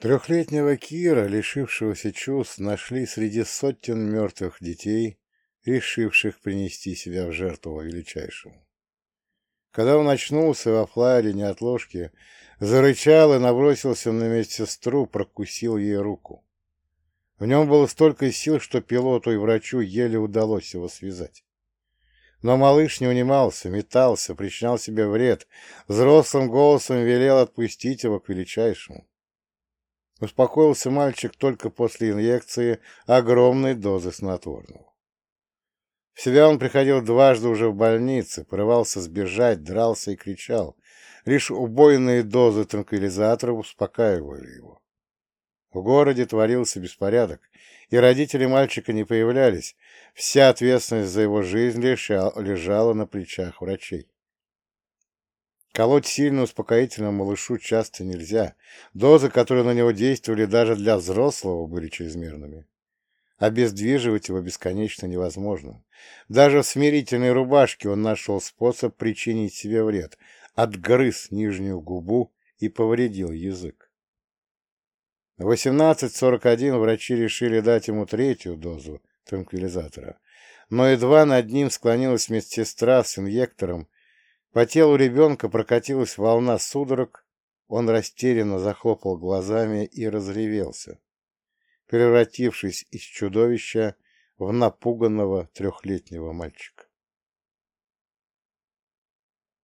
Трехлетнего Кира, лишившегося чувств, нашли среди сотен мертвых детей, решивших принести себя в жертву величайшему. Когда он очнулся во флайере неотложки, зарычал и набросился на медсестру, прокусил ей руку. В нем было столько сил, что пилоту и врачу еле удалось его связать. Но малыш не унимался, метался, причинял себе вред, взрослым голосом велел отпустить его к величайшему. Успокоился мальчик только после инъекции огромной дозы снотворного. В себя он приходил дважды уже в больнице, порывался сбежать, дрался и кричал. Лишь убойные дозы транквилизаторов успокаивали его. В городе творился беспорядок, и родители мальчика не появлялись. Вся ответственность за его жизнь лежала на плечах врачей. Колоть сильно успокоительному малышу часто нельзя. Дозы, которые на него действовали даже для взрослого, были чрезмерными. Обездвиживать его бесконечно невозможно. Даже в смирительной рубашке он нашел способ причинить себе вред. Отгрыз нижнюю губу и повредил язык. В 18.41 врачи решили дать ему третью дозу транквилизатора, но едва над ним склонилась медсестра с инъектором, по телу ребенка прокатилась волна судорог, он растерянно захлопал глазами и разревелся, превратившись из чудовища в напуганного трехлетнего мальчика.